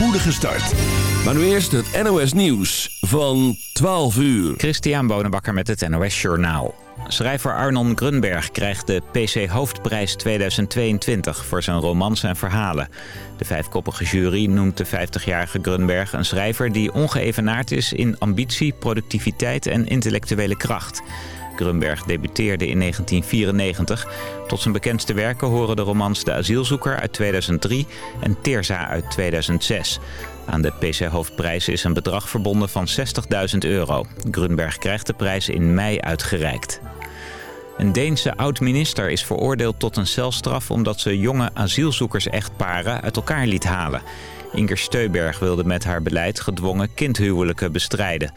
spoedige start. Maar nu eerst het NOS Nieuws van 12 uur. Christian Bonenbakker met het NOS Journaal. Schrijver Arnon Grunberg krijgt de PC Hoofdprijs 2022 voor zijn romans en verhalen. De vijfkoppige jury noemt de 50-jarige Grunberg een schrijver die ongeëvenaard is in ambitie, productiviteit en intellectuele kracht. Grunberg debuteerde in 1994. Tot zijn bekendste werken horen de romans De Asielzoeker uit 2003 en Teerza uit 2006. Aan de PC Hoofdprijs is een bedrag verbonden van 60.000 euro. Grunberg krijgt de prijs in mei uitgereikt. Een Deense oud-minister is veroordeeld tot een celstraf... omdat ze jonge asielzoekers-echtparen uit elkaar liet halen. Inger Steuberg wilde met haar beleid gedwongen kindhuwelijken bestrijden.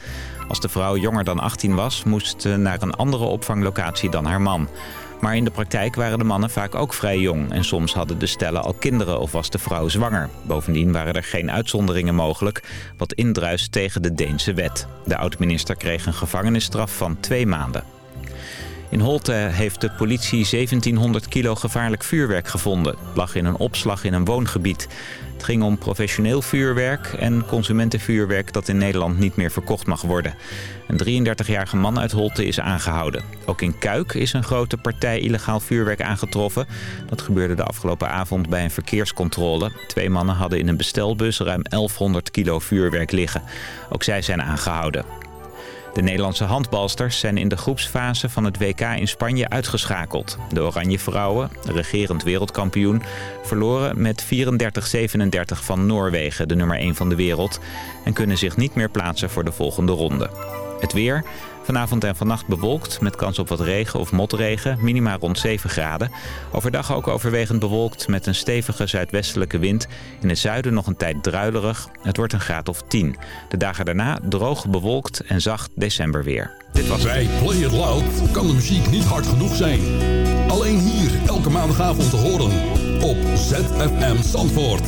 Als de vrouw jonger dan 18 was, moest ze naar een andere opvanglocatie dan haar man. Maar in de praktijk waren de mannen vaak ook vrij jong... en soms hadden de stellen al kinderen of was de vrouw zwanger. Bovendien waren er geen uitzonderingen mogelijk... wat indruist tegen de Deense wet. De oud-minister kreeg een gevangenisstraf van twee maanden. In Holte heeft de politie 1700 kilo gevaarlijk vuurwerk gevonden. Lag in een opslag in een woongebied. Het ging om professioneel vuurwerk en consumentenvuurwerk dat in Nederland niet meer verkocht mag worden. Een 33-jarige man uit Holte is aangehouden. Ook in Kuik is een grote partij illegaal vuurwerk aangetroffen. Dat gebeurde de afgelopen avond bij een verkeerscontrole. Twee mannen hadden in een bestelbus ruim 1100 kilo vuurwerk liggen. Ook zij zijn aangehouden. De Nederlandse handbalsters zijn in de groepsfase van het WK in Spanje uitgeschakeld. De Oranje Vrouwen, regerend wereldkampioen, verloren met 34-37 van Noorwegen, de nummer 1 van de wereld, en kunnen zich niet meer plaatsen voor de volgende ronde. Het weer. Vanavond en vannacht bewolkt met kans op wat regen of motregen, minima rond 7 graden. Overdag ook overwegend bewolkt met een stevige zuidwestelijke wind. In het zuiden nog een tijd druilerig. Het wordt een graad of 10. De dagen daarna droog bewolkt en zacht decemberweer. Dit was Bij Play It Loud kan de muziek niet hard genoeg zijn. Alleen hier elke maandagavond te horen op ZFM Zandvoort.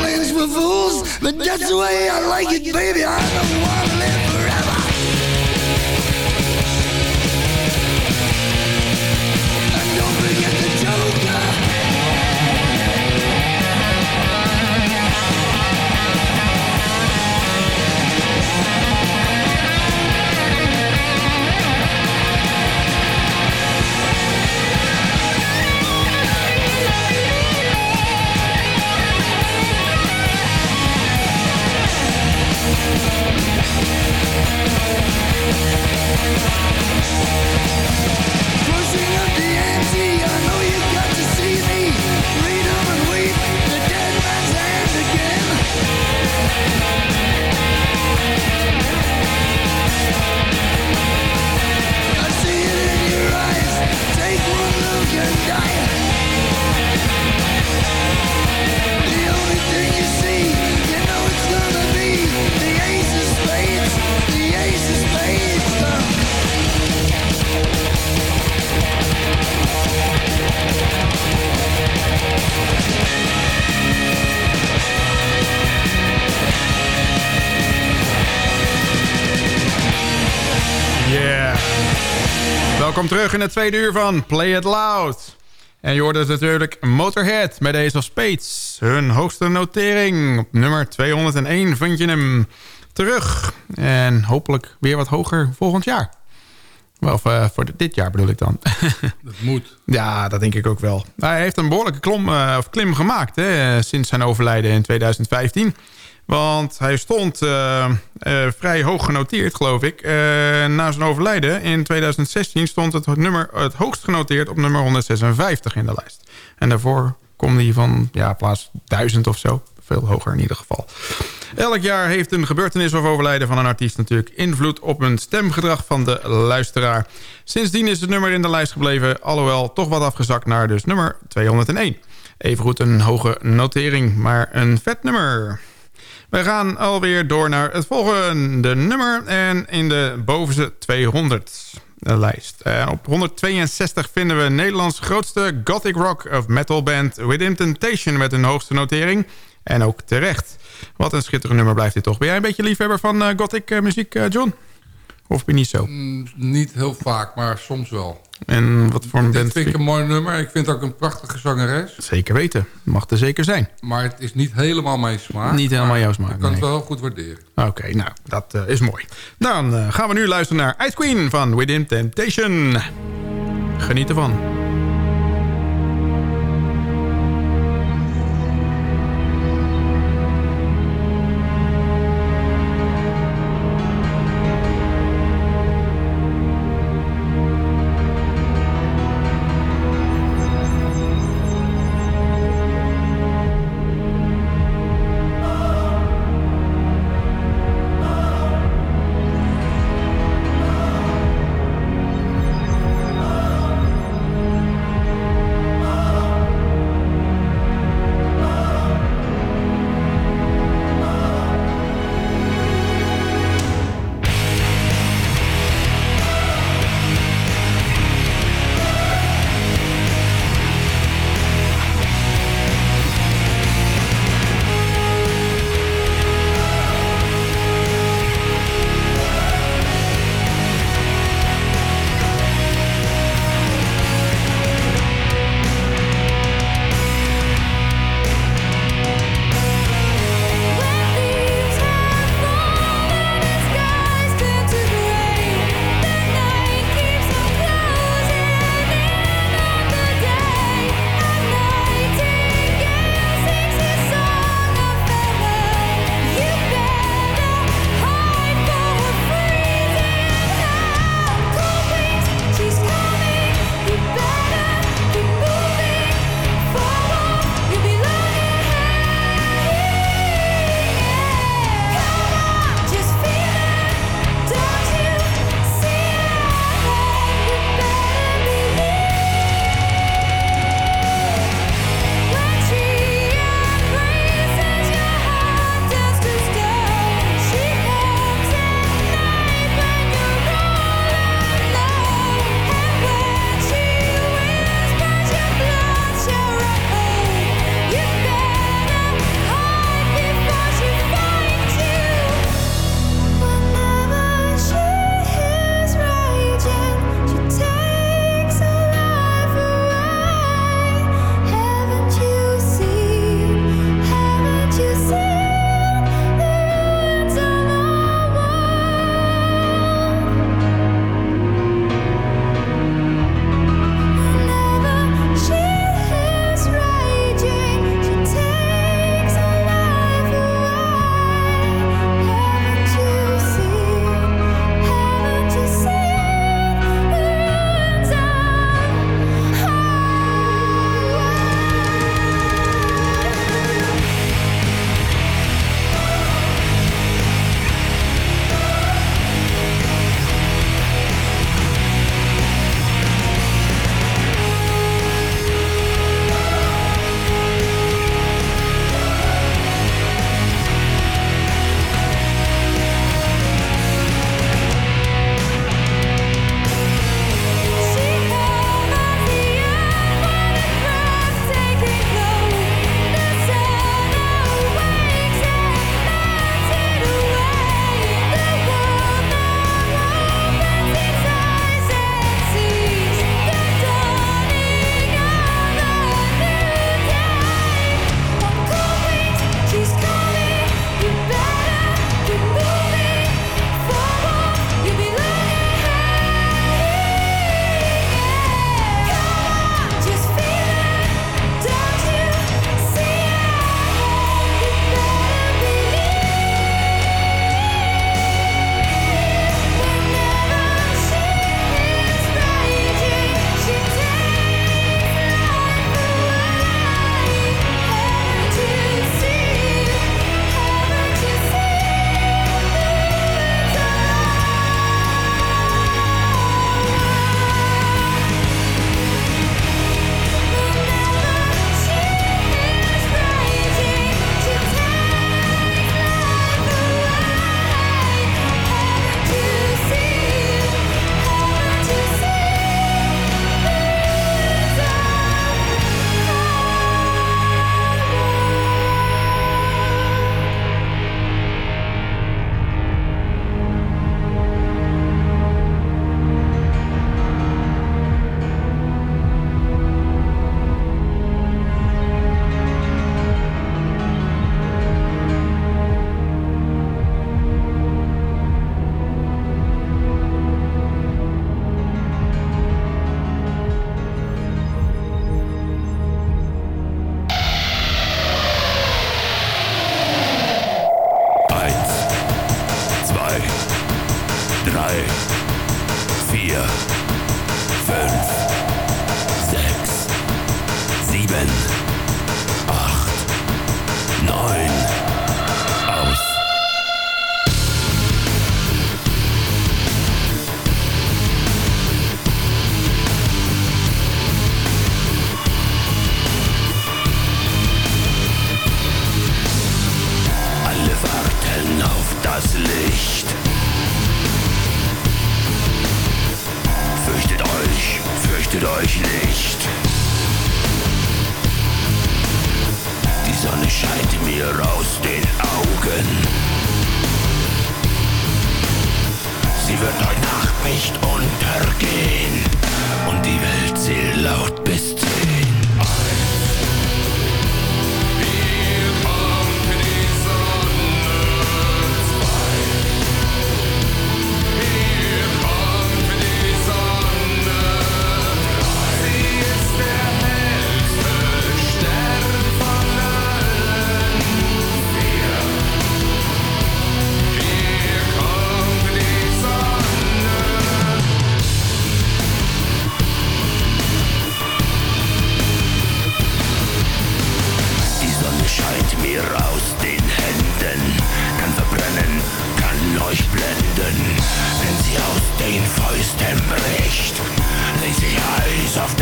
fools, but that's the way I like it, baby. I don't wanna live forever. Welkom terug in het tweede uur van Play It Loud. En je hoorde het natuurlijk Motorhead met Ace of Spades. Hun hoogste notering. Op nummer 201 vind je hem terug. En hopelijk weer wat hoger volgend jaar. Of uh, voor dit jaar bedoel ik dan. dat moet. Ja, dat denk ik ook wel. Hij heeft een behoorlijke klom, uh, of klim gemaakt hè, sinds zijn overlijden in 2015. Want hij stond uh, vrij hoog genoteerd, geloof ik. na zijn overlijden in 2016 stond het nummer het hoogst genoteerd op nummer 156 in de lijst. En daarvoor kwam hij van ja, plaats 1000 of zo. Veel hoger in ieder geval. Elk jaar heeft een gebeurtenis of overlijden van een artiest natuurlijk invloed op een stemgedrag van de luisteraar. Sindsdien is het nummer in de lijst gebleven, alhoewel toch wat afgezakt naar dus nummer 201. Evengoed een hoge notering, maar een vet nummer. We gaan alweer door naar het volgende nummer en in de bovenste 200 lijst. Uh, op 162 vinden we Nederlands grootste gothic rock of metal band Within Temptation met een hoogste notering. En ook terecht. Wat een schitterend nummer blijft dit toch. Ben jij een beetje liefhebber van uh, gothic uh, muziek, John? Of ben je niet zo? Mm, niet heel vaak, maar soms wel. En wat voor een band? Dit vind ik een mooi nummer. Ik vind ook een prachtige zangeres. Zeker weten. Mag er zeker zijn. Maar het is niet helemaal mijn smaak. Niet helemaal jouw smaak, Ik kan het wel goed waarderen. Oké, okay, nou, dat is mooi. Dan gaan we nu luisteren naar Ice Queen van Within Temptation. Geniet ervan. sie aus den Fäusten bricht, legt sich Eis auf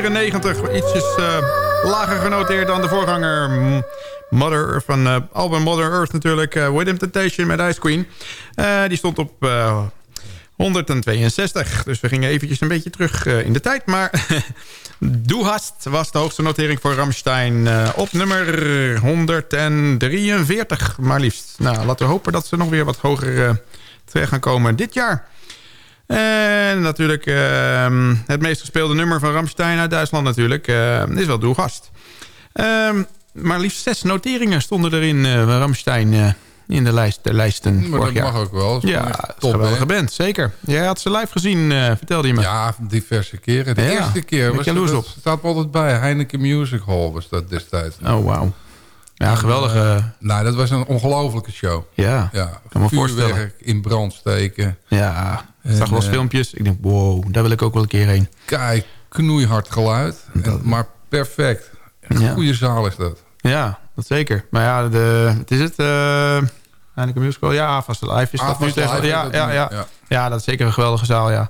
94. Ietsjes eh, lager genoteerd dan de voorganger. Mother van uh, album Mother Earth natuurlijk. Uh, With Temptation met Ice Queen. die stond op... 162. Dus we gingen eventjes een beetje terug in de tijd. Maar Doehast was de hoogste notering voor Ramstein op nummer 143. Maar liefst. Nou, laten we hopen dat ze nog weer wat hoger terecht gaan komen dit jaar. En natuurlijk ehm, het meest gespeelde nummer van Ramstein uit Duitsland natuurlijk. Ehm, is wel Doelgast. Ehm, maar liefst zes noteringen stonden erin eh, Ramstein eh, in de, lijst, de lijsten. Maar dat jaar. mag ook wel. Ja, top, geweldige band, zeker. Jij had ze live gezien, uh, vertelde je me. Ja, diverse keren. De eerste keer was dat, op. staat me altijd bij. Heineken Music Hall was dat destijds. Oh, wauw. Ja, geweldige... Nou, dat was een ongelofelijke show. ja, Ja, kan me voorstellen. in brand steken. Ja, ik zag wel eens eh, filmpjes. Ik denk, wow, daar wil ik ook wel een keer heen. Kijk, knoeihard geluid. En, maar perfect. Een Ja. goede zaal is dat. Ja, dat zeker. Maar ja, de, wat is het? eh Heineken Musical? Ja, vast live is dat Ah, nu Vast tegen. Live, Ja, dat ja, ja. ja. ja, dat is zeker een geweldige zaal, ja.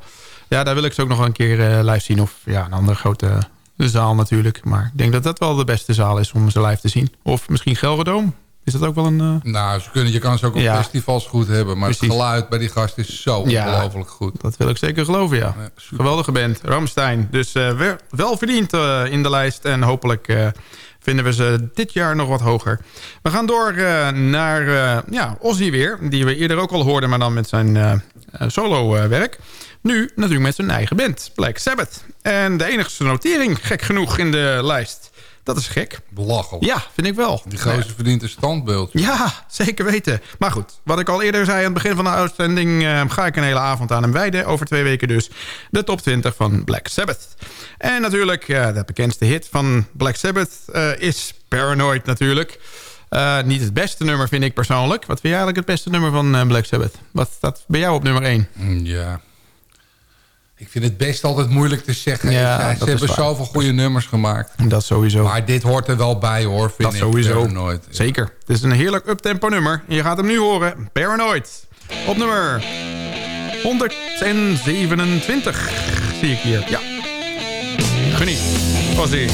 Ja, daar wil ik ze ook nog wel een keer eh, live zien. Of ja, een andere grote zaal natuurlijk. Maar ik denk dat dat wel de beste zaal is om ze live te zien. Of misschien Gelredome. Is dat ook wel een... eh, Nou, ze kunnen, je kan ze ook op Ja. festivals goed hebben. Maar Precies. het geluid bij die gast is zo Ja. ongelooflijk goed. Dat wil ik zeker geloven, ja. Geweldige band, Ramstein. Dus eh, wel- wel verdiend eh, in de lijst. En hopelijk vinden we ze dit jaar nog wat hoger. We gaan door naar ja, Ozzy weer. Die we eerder ook al hoorden, maar dan met zijn solo-werk. Nu natuurlijk met zijn eigen band, Black Sabbath. En de enigste notering, gek genoeg, in de lijst. Dat is gek. Belachelijk. Ja, vind ik wel. Die gozer verdient een standbeeld. Ja, zeker weten. Maar goed, wat ik al eerder zei aan het begin van de uitzending... eh, ga ik een hele avond aan hem wijden. Over twee weken dus. De top 20 van Black Sabbath. En natuurlijk, eh, de bekendste hit van Black Sabbath eh, is Paranoid natuurlijk. Niet het beste nummer vind ik persoonlijk. Wat vind jij eigenlijk het beste nummer van Black Sabbath? Wat staat bij jou op nummer 1? Mm, Ja. Ik vind het best altijd moeilijk te zeggen. Ja, Ze- hebben zoveel goede nummers gemaakt. Dat sowieso. Maar dit hoort er wel bij hoor, vind dat ik. sowieso. Paranoid. Zeker. Het is een heerlijk uptempo nummer. En je gaat hem nu horen. Paranoid. Op nummer 127 zie ik hier. Ja. Geniet. With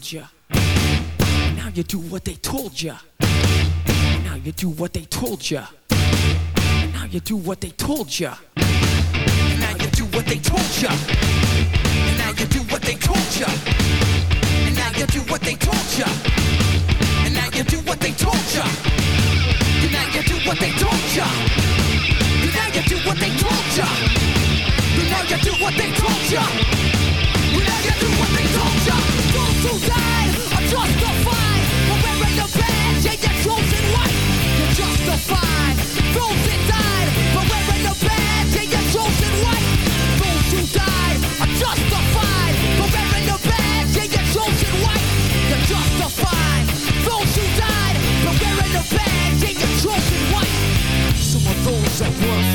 told you Now you do what they told you Now you do what they told you Now you do what they told you Now you do what they told you Now you do what they told you And now you do what they told you And now you do what they told you And now you do what they told you And now you do what they told you And now you do what they told you And now you do what they told you are justified the yeah, you're chosen You're justified Those died the yeah, you're chosen Those who died are justified the yeah, you're chosen You're justified Those who died the yeah, you're chosen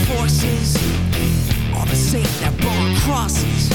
forces Are the same that brought crosses.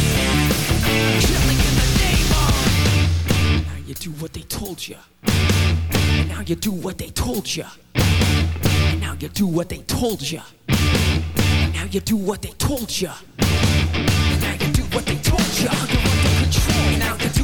do what they told you. And now you do what they told you. And now you do what they told you. And now you do what they told you. And now you do what they told you. Under control. And now you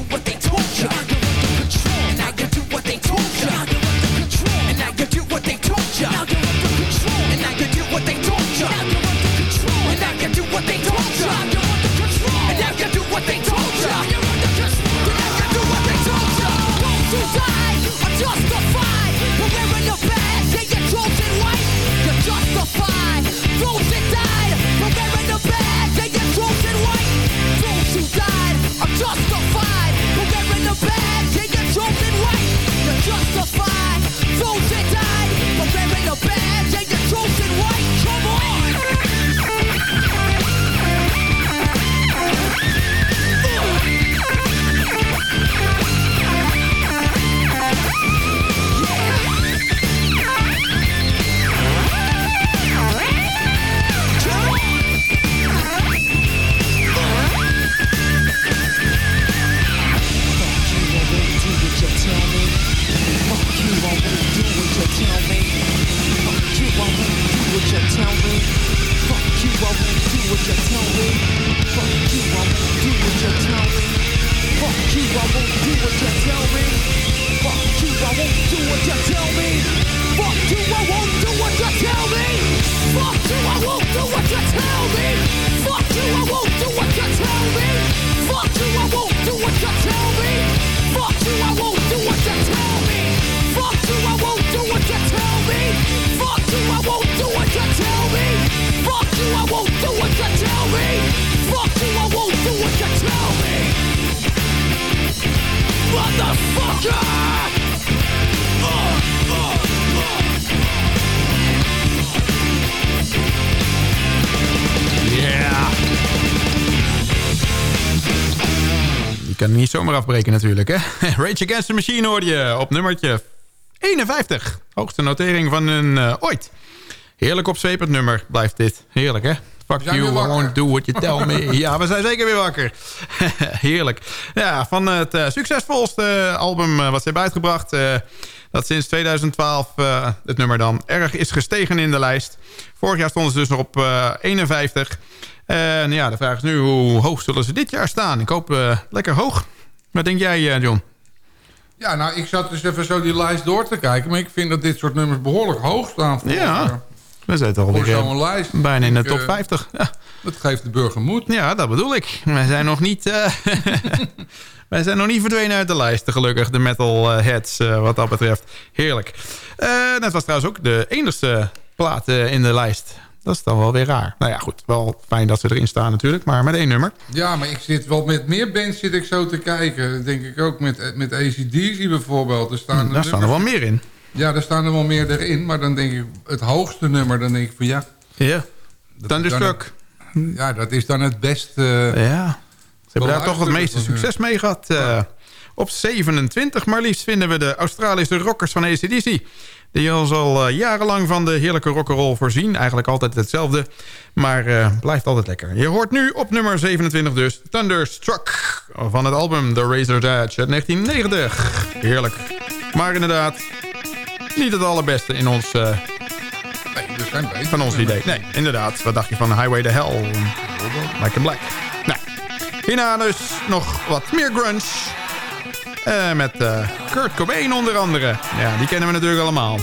Kan niet zomaar afbreken natuurlijk, hè? Rage Against the Machine hoorde je op nummertje 51. Hoogste notering van hun eh, ooit. Heerlijk opzwepend nummer blijft dit. Heerlijk, hè? Fuck you, I won't do what you tell me. ja, we zijn zeker weer wakker. Heerlijk. Ja, van het eh, succesvolste album eh, wat ze hebben uitgebracht... dat sinds 2012 eh, het nummer dan erg is gestegen in de lijst. Vorig jaar stonden ze dus nog op eh, 51. En ja, de vraag is nu hoe hoog zullen ze dit jaar staan? Ik hoop eh, lekker hoog. Wat denk jij, eh, John? Ja, nou, ik zat dus even zo die lijst door te kijken. Maar ik vind dat dit soort nummers behoorlijk hoog staan. Voor, Ja. eh, We zitten zo'n eh, lijst. bijna in de top eh, 50. Ja. Dat geeft de burger moed. Ja, dat bedoel ik. Wij zijn nog niet, eh, wij zijn nog niet verdwenen uit de lijsten, gelukkig. De metalheads, eh wat dat betreft. Heerlijk. Eh dat was trouwens ook de enigste plaat in de lijst. Dat is dan wel weer raar. Nou ja, goed. Wel fijn dat ze erin staan natuurlijk. Maar met één nummer. Ja, maar ik zit wel met meer bands zit ik zo te kijken. Dat denk ik ook met, met ACDC bijvoorbeeld. Er staan, Hm, Daar staan er wel meer in. Ja, daar staan er wel meer erin. Maar dan denk ik, het hoogste nummer, dan denk ik van ja... Ja. Thunderstruck. dan- Ja, dat is dan het beste... Ja. Ze hebben daar toch het meeste succes mee gehad. Eh, op 27 maar liefst vinden we de Australische rockers van ACDC. Die ons al eh, jarenlang van de heerlijke rock'n'roll voorzien. Eigenlijk altijd hetzelfde. Maar eh, blijft altijd lekker. Je hoort nu op nummer 27 dus Thunderstruck. Van het album The Razor's Edge uit 1990. Heerlijk. Maar inderdaad, niet het allerbeste in ons, eh, Nee, zijn van ons idee. Nee, inderdaad. Wat dacht je van Highway to Hell? Like a Black. Nou, hierna dus nog wat meer grunge. Eh, met eh, Kurt Cobain onder andere. Ja, die kennen we natuurlijk allemaal.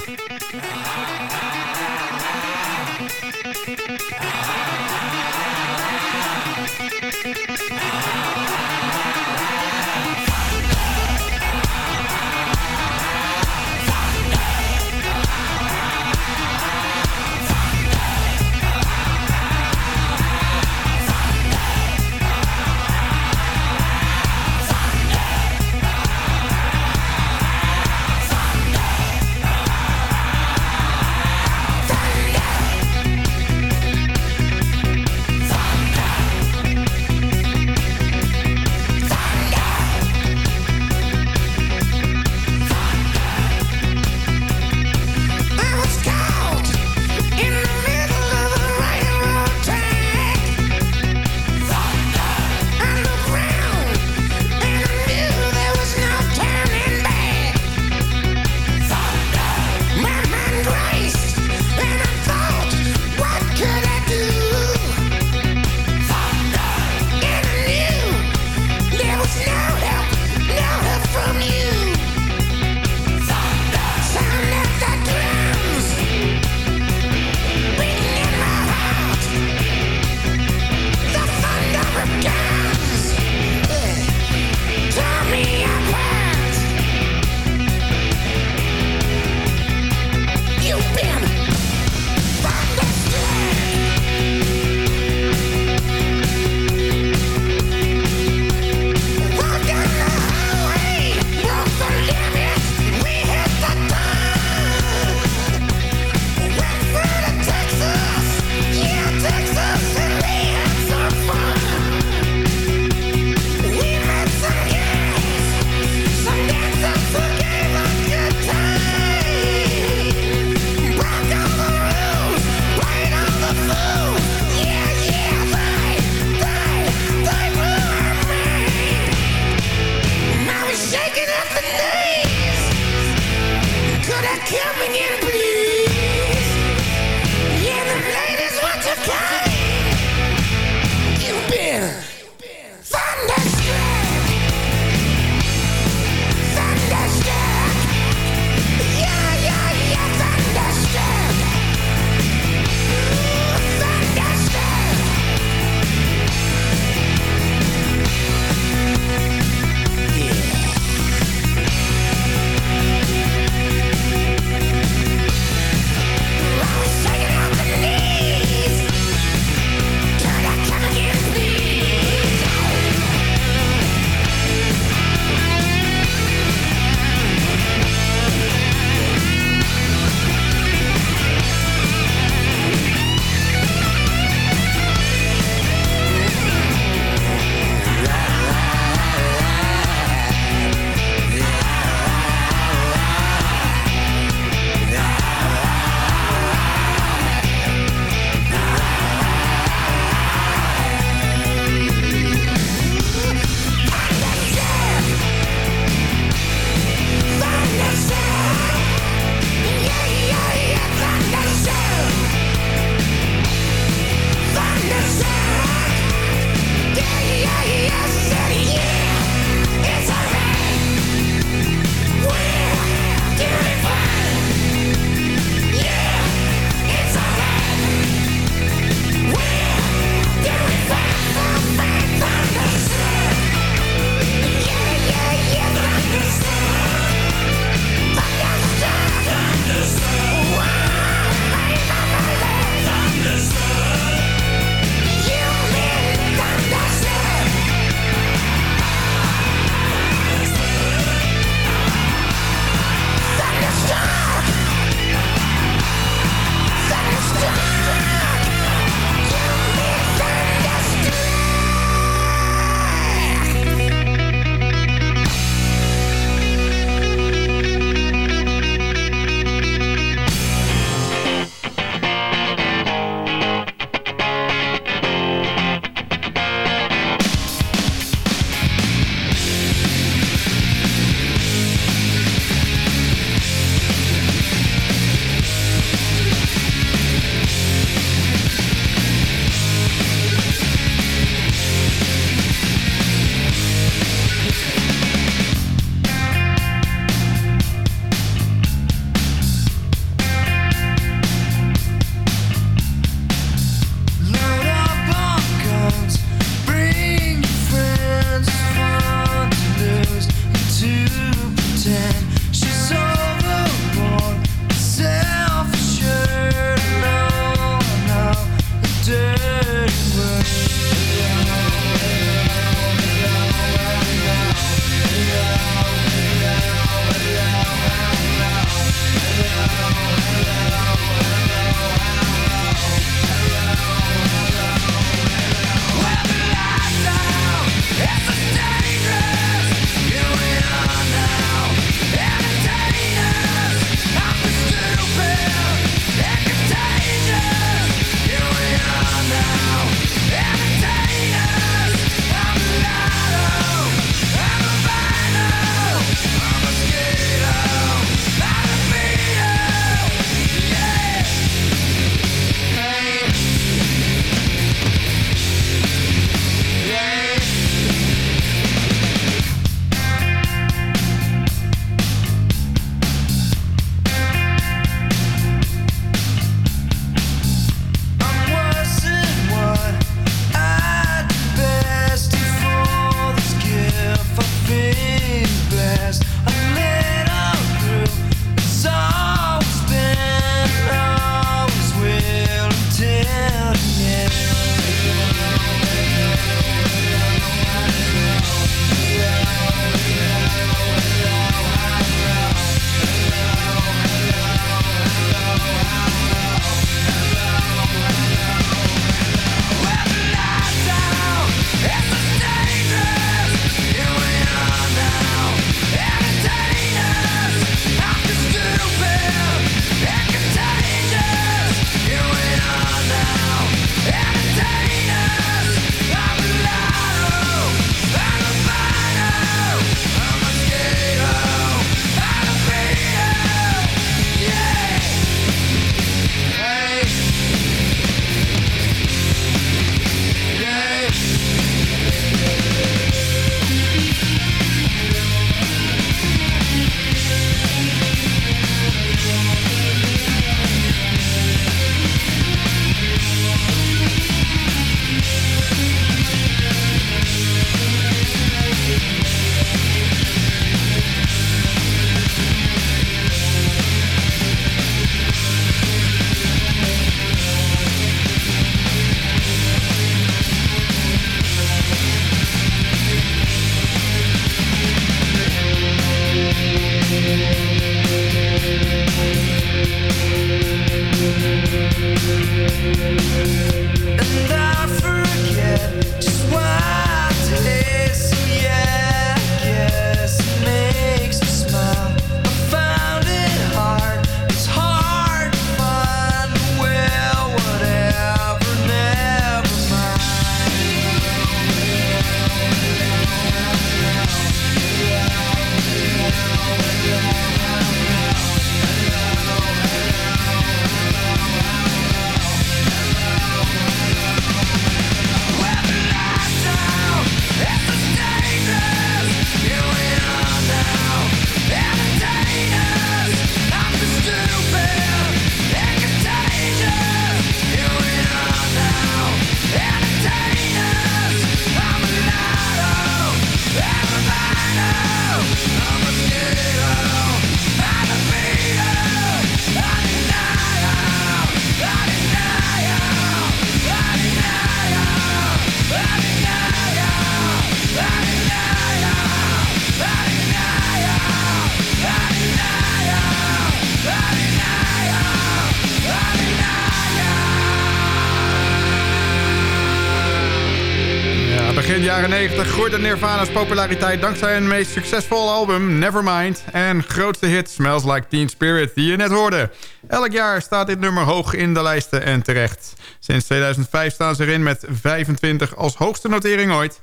90 groeide Nirvana's populariteit dankzij hun meest succesvolle album Nevermind en grootste hit Smells Like Teen Spirit die je net hoorde. Elk jaar staat dit nummer hoog in de lijsten en terecht. Sinds 2005 staan ze erin met 25 als hoogste notering ooit.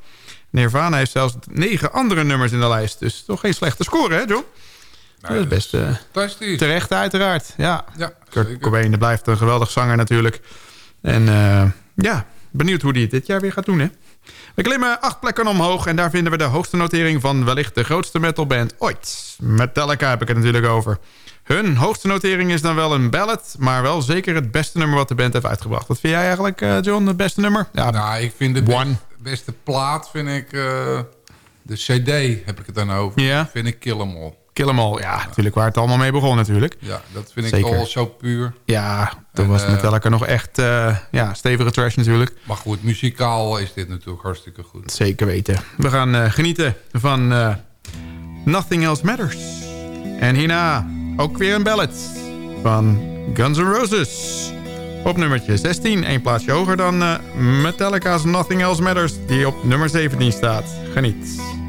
Nirvana heeft zelfs negen andere nummers in de lijst, dus toch geen slechte score hè John? dat is best eh, terecht uiteraard, ja. Ja, Kurt zeker. Cobain blijft een geweldig zanger natuurlijk. En eh, ja, benieuwd hoe hij het dit jaar weer gaat doen, hè? We klimmen acht plekken omhoog en daar vinden we de hoogste notering van wellicht de grootste metalband ooit. Metallica heb ik het natuurlijk over. Hun hoogste notering is dan wel een ballad, maar wel zeker het beste nummer wat de band heeft uitgebracht. Wat vind jij eigenlijk, eh, John, het beste nummer? Ja, Nou, ik vind de best- beste plaat, vind ik... eh, de CD heb ik het dan over. Ja. Vind ik Kill 'Em All. Kill 'Em All, ja, natuurlijk waar het allemaal mee begon natuurlijk. Ja, dat vind ik al zo puur. Ja, toen En, was eh, Metallica nog echt eh, ja, stevige trash natuurlijk. Maar goed, muzikaal is dit natuurlijk hartstikke goed. Zeker weten. We gaan eh, genieten van eh, Nothing Else Matters. En hierna ook weer een ballad van Guns N' Roses. Op nummertje 16, één plaatsje hoger dan eh, Metallica's Nothing Else Matters... die op nummer 17 staat. Geniet.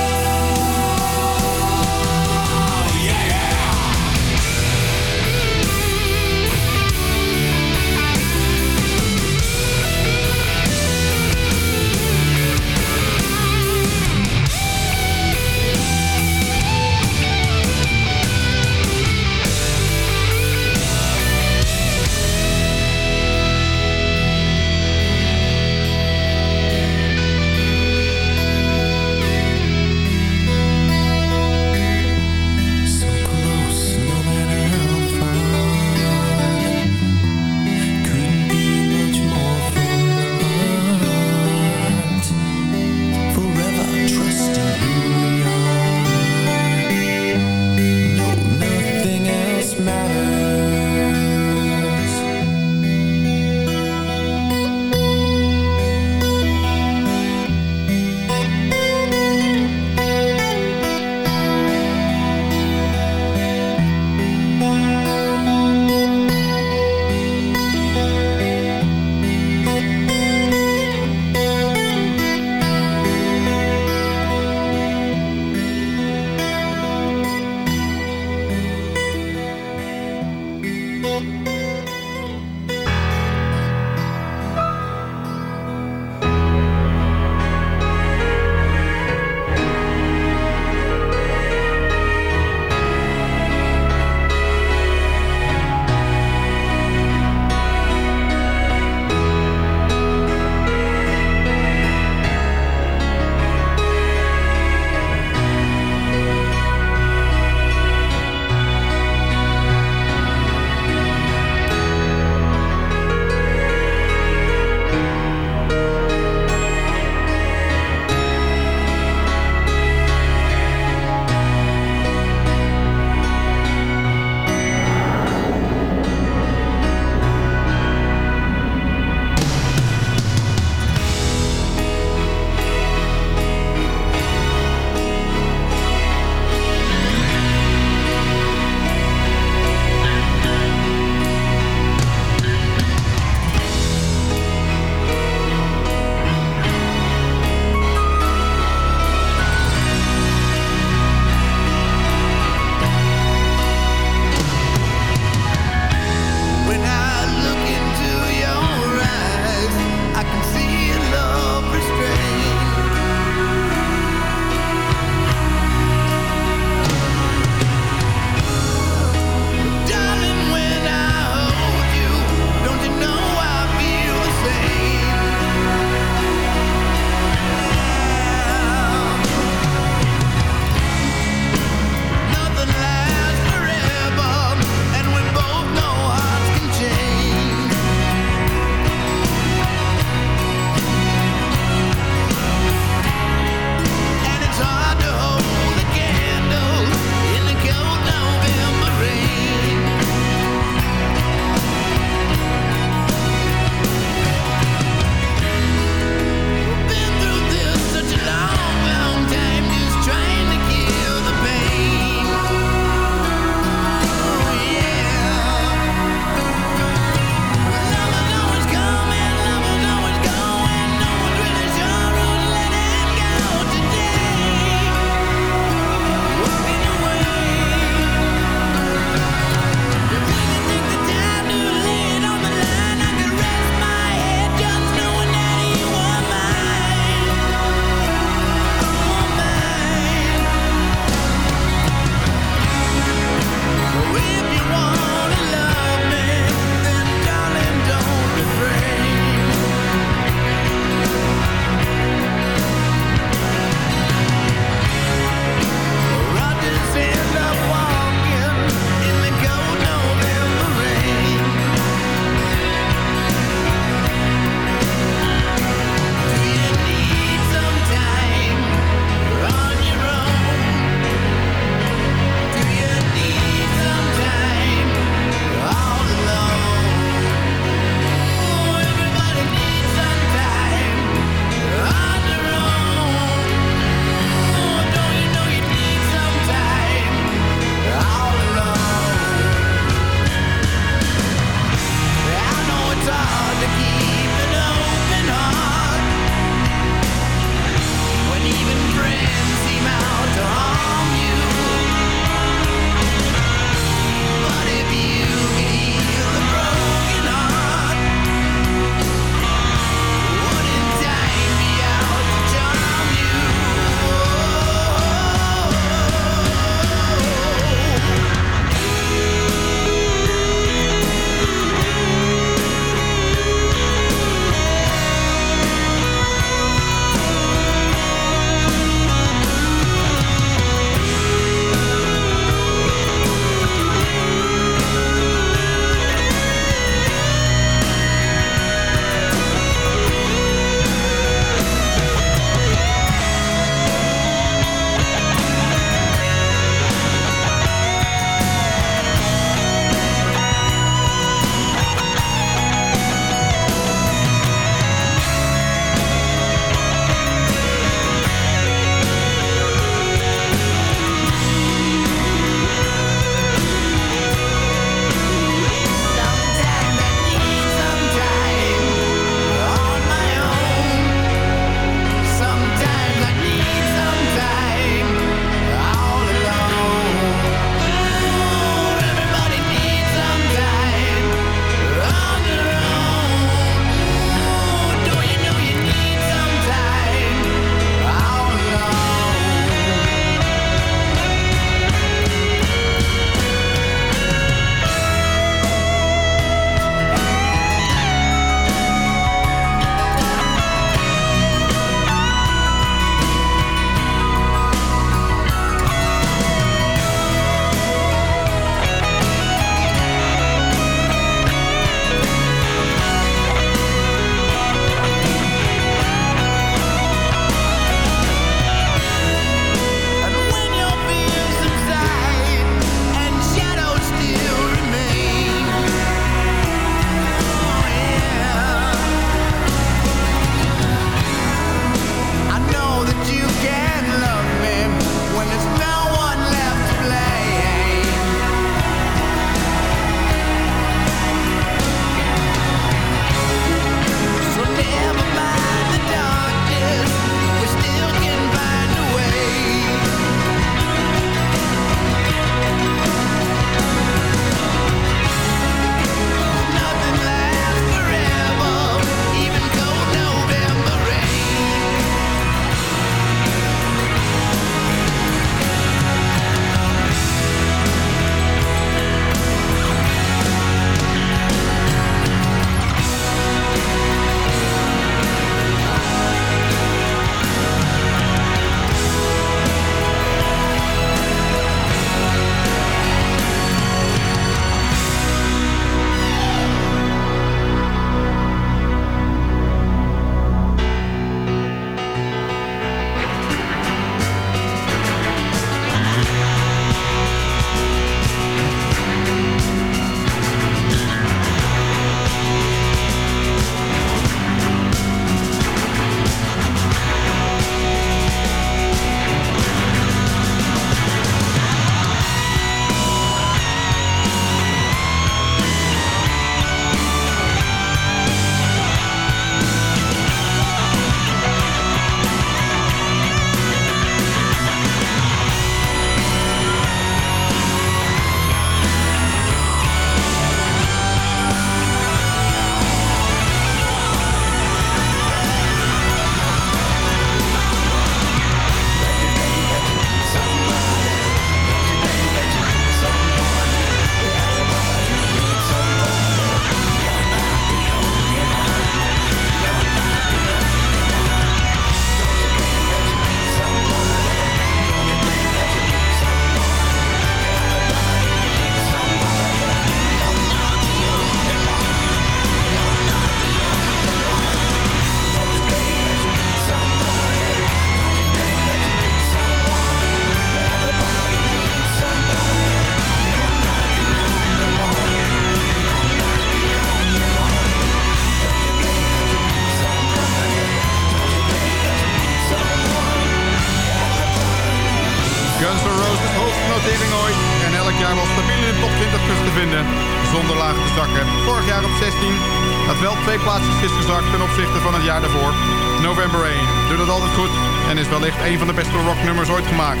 Een van de beste rocknummers ooit gemaakt.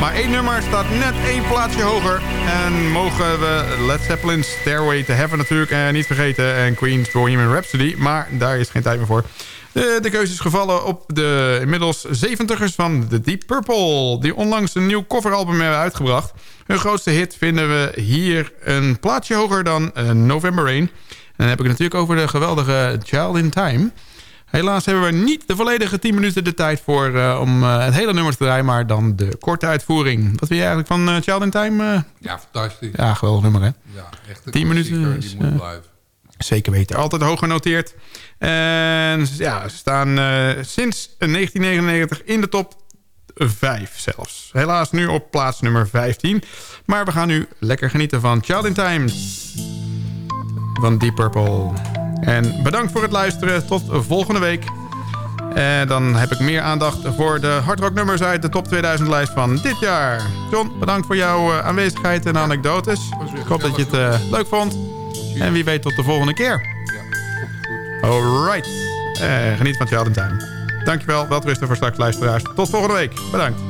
Maar één nummer staat net één plaatsje hoger. En mogen we Led Zeppelin's Stairway to Heaven natuurlijk eh, niet vergeten. En Queen's Bohemian Rhapsody. Maar daar is geen tijd meer voor. De, de keuze is gevallen op de inmiddels 70ers van The Deep Purple. Die onlangs een nieuw coveralbum hebben uitgebracht. Hun grootste hit vinden we hier een plaatsje hoger dan eh, November Rain. En dan heb ik het natuurlijk over de geweldige Child in Time. Helaas hebben we niet de volledige 10 minuten de tijd voor eh, om eh, het hele nummer te draaien, maar dan de korte uitvoering. Wat vind je eigenlijk van eh, Child in Time? Ja, fantastisch. ja, geweldig nummer hè. Ja, echt een 10 minuten is, Die moet blijven. Zeker weten. Altijd hoog genoteerd. En ja, ze staan sinds 1999 in de top 5 zelfs. Helaas nu op plaats nummer 15. Maar we gaan nu lekker genieten van Child in Time. Van Deep Purple. En bedankt voor het luisteren. Tot volgende week. En dan heb ik meer aandacht voor de hardrocknummers uit de top 2000 lijst van dit jaar. John, bedankt voor jouw eh, aanwezigheid en anekdotes. Ik hoop dat je het eh, leuk vond. En wie weet tot de volgende keer. Alright. Eh, geniet van in Time. Dankjewel, welterusten voor straks luisteraars. Tot volgende week. Bedankt.